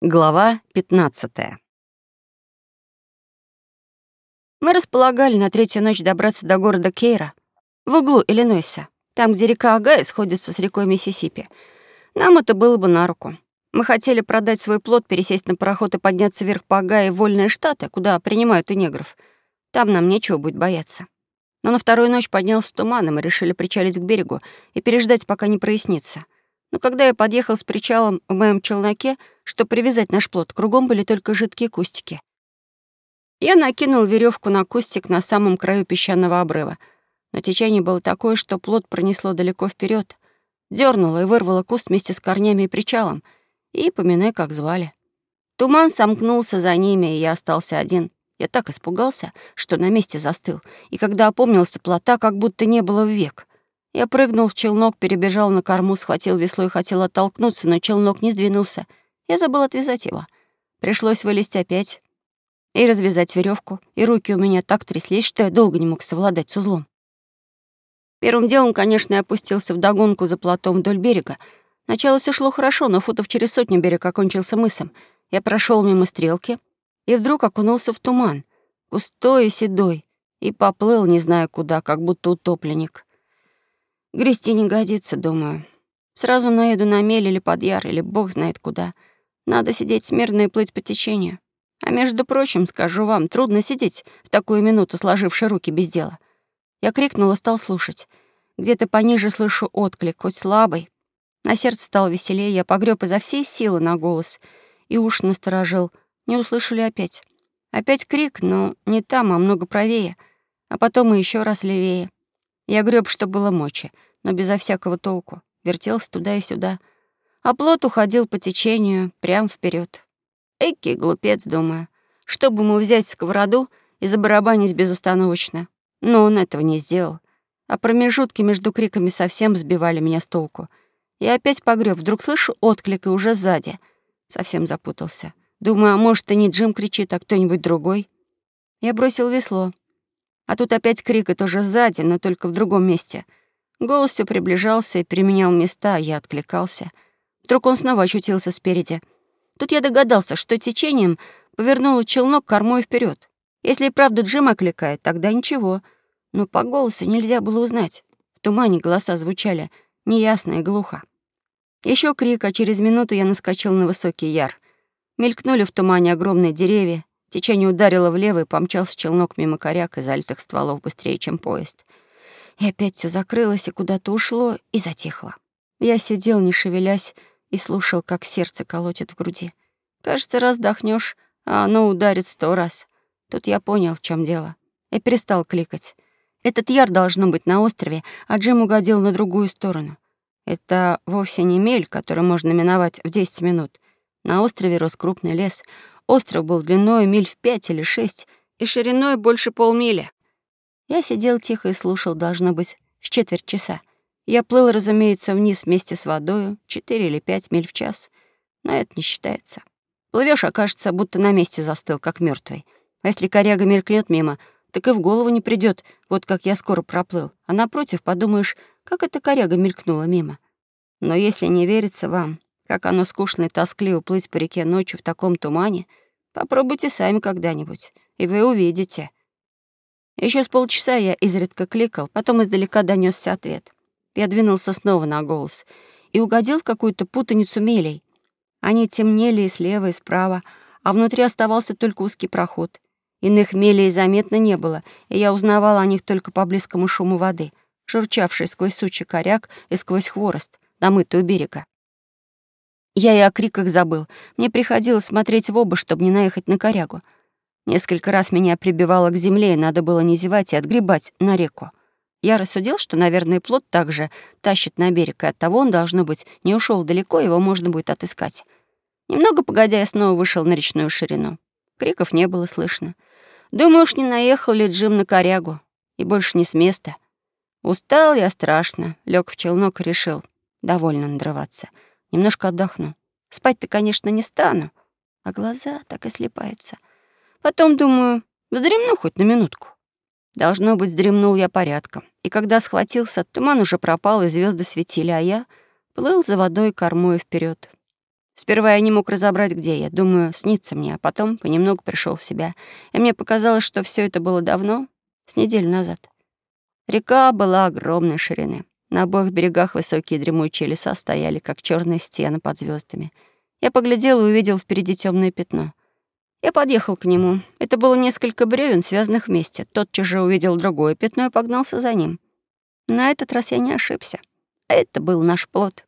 Глава 15 Мы располагали на третью ночь добраться до города Кейра, в углу Иллинойса, там, где река Агая сходится с рекой Миссисипи. Нам это было бы на руку. Мы хотели продать свой плод, пересесть на пароход и подняться вверх по Агае в вольные штаты, куда принимают и негров. Там нам нечего будет бояться. Но на вторую ночь поднялся туман, и мы решили причалить к берегу и переждать, пока не прояснится — но когда я подъехал с причалом в моем челноке, чтобы привязать наш плот, кругом были только жидкие кустики. Я накинул веревку на кустик на самом краю песчаного обрыва. Но течение было такое, что плот пронесло далеко вперед, дернуло и вырвало куст вместе с корнями и причалом. И поминай, как звали. Туман сомкнулся за ними, и я остался один. Я так испугался, что на месте застыл, и когда опомнился плота, как будто не было век. Я прыгнул в челнок, перебежал на корму, схватил весло и хотел оттолкнуться, но челнок не сдвинулся. Я забыл отвязать его. Пришлось вылезти опять и развязать веревку, и руки у меня так тряслись, что я долго не мог совладать с узлом. Первым делом, конечно, я опустился в догонку за плотом вдоль берега. Начало все шло хорошо, но футов через сотню берег окончился мысом. Я прошел мимо стрелки и вдруг окунулся в туман, густой и седой, и поплыл, не знаю куда, как будто утопленник. Грести не годится, думаю. Сразу наеду на мель или под яр, или бог знает куда. Надо сидеть смирно и плыть по течению. А между прочим, скажу вам, трудно сидеть в такую минуту, сложивши руки без дела. Я крикнула, стал слушать. Где-то пониже слышу отклик, хоть слабый. На сердце стало веселее, я погреб изо всей силы на голос и уж насторожил. Не услышали опять. Опять крик, но не там, а много правее, а потом и еще раз левее. Я греб, что было мочи, но безо всякого толку. Вертелся туда и сюда. А плот уходил по течению, прямо вперед. Эки, глупец, думаю. Чтобы ему взять сковороду и забарабанить безостановочно. Но он этого не сделал. А промежутки между криками совсем сбивали меня с толку. Я опять погреб, вдруг слышу отклик и уже сзади. Совсем запутался. Думаю, а может, и не Джим кричит, а кто-нибудь другой. Я бросил весло. А тут опять крик, и тоже сзади, но только в другом месте. Голос все приближался и переменял места, а я откликался. Вдруг он снова очутился спереди. Тут я догадался, что течением повернула челнок кормой вперед. Если и правда Джим окликает, тогда ничего. Но по голосу нельзя было узнать. В тумане голоса звучали неясно и глухо. Еще крик, а через минуту я наскочил на высокий яр. Мелькнули в тумане огромные деревья, Течение ударило влево и помчался челнок мимо коряк и залитых стволов быстрее, чем поезд. И опять все закрылось и куда-то ушло и затихло. Я сидел, не шевелясь, и слушал, как сердце колотит в груди. Кажется, раздохнешь, а оно ударит сто раз. Тут я понял, в чем дело. И перестал кликать. Этот яр должно быть на острове, а Джим угодил на другую сторону. Это вовсе не мель, который можно миновать в 10 минут. На острове рос крупный лес — Остров был длиной миль в пять или шесть и шириной больше полмили. Я сидел тихо и слушал, должно быть, с четверть часа. Я плыл, разумеется, вниз вместе с водою, четыре или пять миль в час, но это не считается. Плывешь, окажется, будто на месте застыл, как мертвый. А если коряга мелькнет мимо, так и в голову не придет, вот как я скоро проплыл. А напротив, подумаешь, как эта коряга мелькнула мимо. Но если не верится вам, как оно скучно и тоскливо плыть по реке ночью в таком тумане, попробуйте сами когда-нибудь, и вы увидите. Еще с полчаса я изредка кликал, потом издалека донесся ответ. Я двинулся снова на голос и угодил в какую-то путаницу мелей. Они темнели и слева, и справа, а внутри оставался только узкий проход. Иных мелей заметно не было, и я узнавал о них только по близкому шуму воды, шурчавшей сквозь сучий коряк и сквозь хворост, намытый у берега. Я и о криках забыл. Мне приходилось смотреть в оба, чтобы не наехать на корягу. Несколько раз меня прибивало к земле, и надо было не зевать и отгребать на реку. Я рассудил, что, наверное, плод также тащит на берег, и оттого он, должно быть, не ушел далеко, его можно будет отыскать. Немного погодя, я снова вышел на речную ширину. Криков не было слышно. Думаю, уж не наехал ли Джим на корягу. И больше не с места. Устал я страшно, лег в челнок и решил довольно надрываться — Немножко отдохну. Спать-то, конечно, не стану, а глаза так и слепаются. Потом, думаю, вздремну хоть на минутку. Должно быть, вздремнул я порядком. И когда схватился, туман уже пропал, и звезды светили, а я плыл за водой кормой вперед. Сперва я не мог разобрать, где я. Думаю, снится мне, а потом понемногу пришел в себя. И мне показалось, что все это было давно, с неделю назад. Река была огромной ширины. На обоих берегах высокие дремучие леса стояли, как черные стены под звездами. Я поглядел и увидел впереди темное пятно. Я подъехал к нему. Это было несколько бревен, связанных вместе. Тотчас же увидел другое пятно и погнался за ним. На этот раз я не ошибся. Это был наш плод.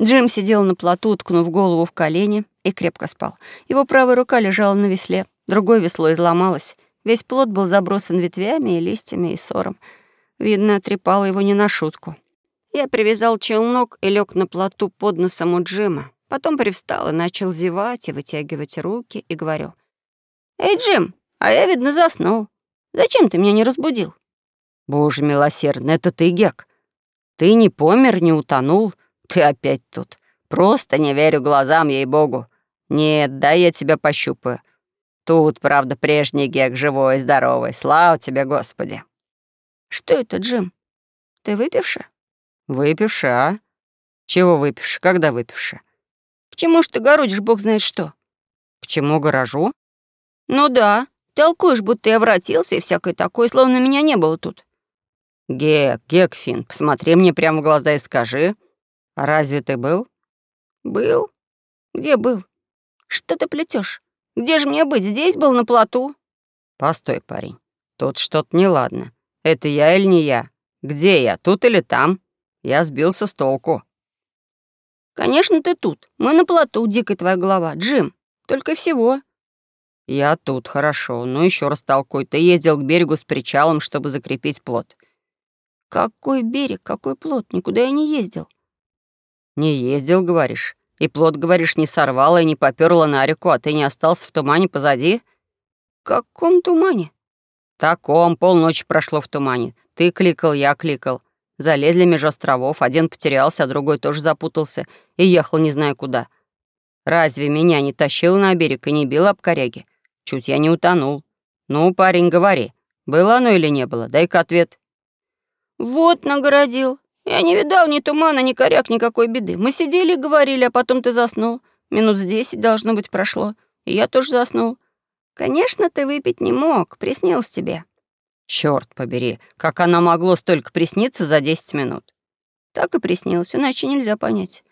Джим сидел на плоту, уткнув голову в колени, и крепко спал. Его правая рука лежала на весле, другое весло изломалось. Весь плод был забросан ветвями и листьями и сором. Видно, трепало его не на шутку. Я привязал челнок и лег на плоту под носом у Джима. Потом привстал и начал зевать и вытягивать руки, и говорю. «Эй, Джим, а я, видно, заснул. Зачем ты меня не разбудил?» «Боже милосердный, это ты, Гек. Ты не помер, не утонул, ты опять тут. Просто не верю глазам, ей-богу. Нет, да я тебя пощупаю. Тут, правда, прежний Гек, живой и здоровый. Слава тебе, Господи. Что это, Джим? Ты выпивший? Выпивший, а? Чего выпивший? Когда выпивший? Чему ж ты городишь, бог знает что? К чему горожу? Ну да, толкуешь, будто я вратился и всякое такое, словно меня не было тут. Гек, Гекфин, посмотри мне прямо в глаза и скажи, разве ты был? Был? Где был? Что ты плетешь? Где же мне быть? Здесь был, на плоту. Постой, парень. Тут что-то неладно. Это я или не я? Где я, тут или там? Я сбился с толку. Конечно, ты тут. Мы на плоту, дикая твоя голова. Джим, только всего. Я тут, хорошо. Ну еще раз толкуй. Ты ездил к берегу с причалом, чтобы закрепить плот. Какой берег, какой плот? Никуда я не ездил. «Не ездил, говоришь? И плод, говоришь, не сорвала и не попёрла на реку, а ты не остался в тумане позади?» «Каком тумане?» «Таком, полночи прошло в тумане. Ты кликал, я кликал. Залезли меж островов, один потерялся, а другой тоже запутался и ехал не знаю куда. Разве меня не тащил на берег и не бил об коряги? Чуть я не утонул. Ну, парень, говори, было оно или не было? Дай-ка ответ». «Вот нагородил. Я не видал ни тумана, ни коряк, никакой беды. Мы сидели и говорили, а потом ты заснул. Минут с десять, должно быть, прошло. И я тоже заснул. Конечно, ты выпить не мог, приснилось тебе. Черт побери, как она могло столько присниться за десять минут? Так и приснилось, иначе нельзя понять.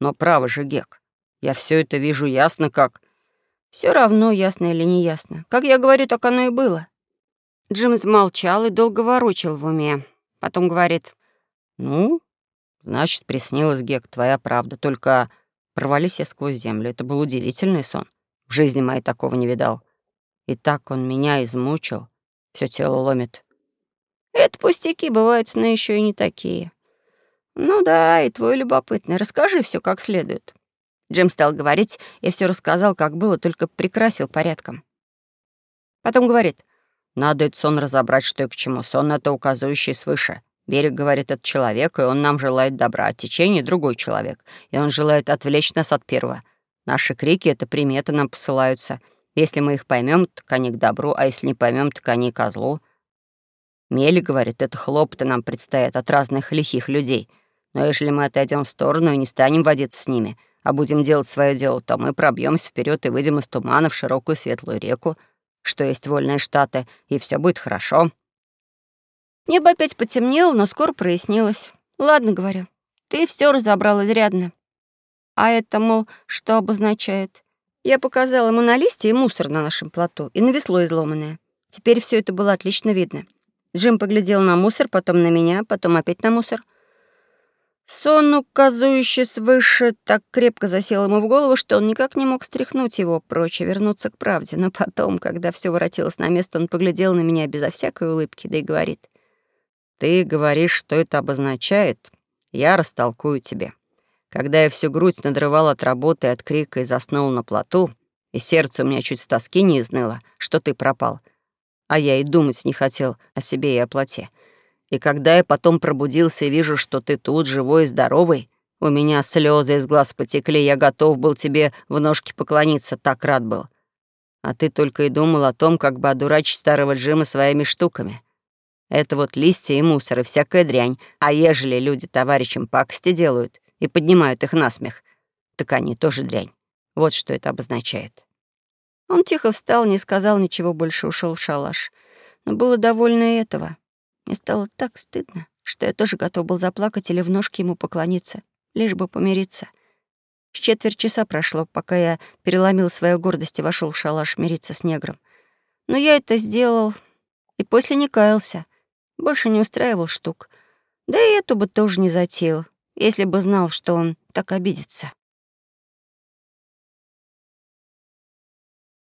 Но право же, Гек, я все это вижу ясно как... Все равно, ясно или не ясно. Как я говорю, так оно и было. Джим замолчал и долго ворочал в уме. Потом говорит, «Ну, значит, приснилась, Гек, твоя правда. Только провались я сквозь землю. Это был удивительный сон. В жизни моей такого не видал. И так он меня измучил. Все тело ломит». «Это пустяки, бывают сны еще и не такие». «Ну да, и твой любопытный. Расскажи все как следует». Джим стал говорить и все рассказал, как было, только прикрасил порядком. Потом говорит, «Надо этот сон разобрать, что и к чему. Сон — это указывающий свыше. Берег, говорит, это человек, и он нам желает добра, а течение — другой человек, и он желает отвлечь нас от первого. Наши крики — это приметы нам посылаются. Если мы их поймем, так они к добру, а если не поймем, так они к злу. Мели, говорит, это хлопоты нам предстоят от разных лихих людей. Но если мы отойдем в сторону и не станем водиться с ними, а будем делать свое дело, то мы пробьемся вперед и выйдем из тумана в широкую светлую реку, что есть вольные штаты, и все будет хорошо. Небо опять потемнело, но скоро прояснилось. «Ладно, — говорю, — ты все разобрал изрядно. А это, мол, что обозначает? Я показала ему на листе и мусор на нашем плоту, и на весло изломанное. Теперь все это было отлично видно. Джим поглядел на мусор, потом на меня, потом опять на мусор. Сон, указывающий свыше, так крепко засел ему в голову, что он никак не мог стряхнуть его прочь и вернуться к правде. Но потом, когда все воротилось на место, он поглядел на меня безо всякой улыбки, да и говорит — ты говоришь, что это обозначает? Я растолкую тебе. Когда я всю грудь надрывал от работы, от крика и заснул на плоту, и сердце у меня чуть с тоски не изныло, что ты пропал, а я и думать не хотел о себе и о плоте. И когда я потом пробудился и вижу, что ты тут, живой и здоровый, у меня слезы из глаз потекли, я готов был тебе в ножки поклониться, так рад был. А ты только и думал о том, как бы одурачить старого Джима своими штуками. Это вот листья и мусор и всякая дрянь. А ежели люди товарищам пакости делают и поднимают их на смех, так они тоже дрянь. Вот что это обозначает». Он тихо встал, не сказал ничего больше, ушел в шалаш. Но было довольно и этого. Мне стало так стыдно, что я тоже готов был заплакать или в ножки ему поклониться, лишь бы помириться. С четверть часа прошло, пока я переломил свою гордость и вошел в шалаш мириться с негром. Но я это сделал и после не каялся. Больше не устраивал штук. Да и эту бы тоже не затеял, если бы знал, что он так обидится.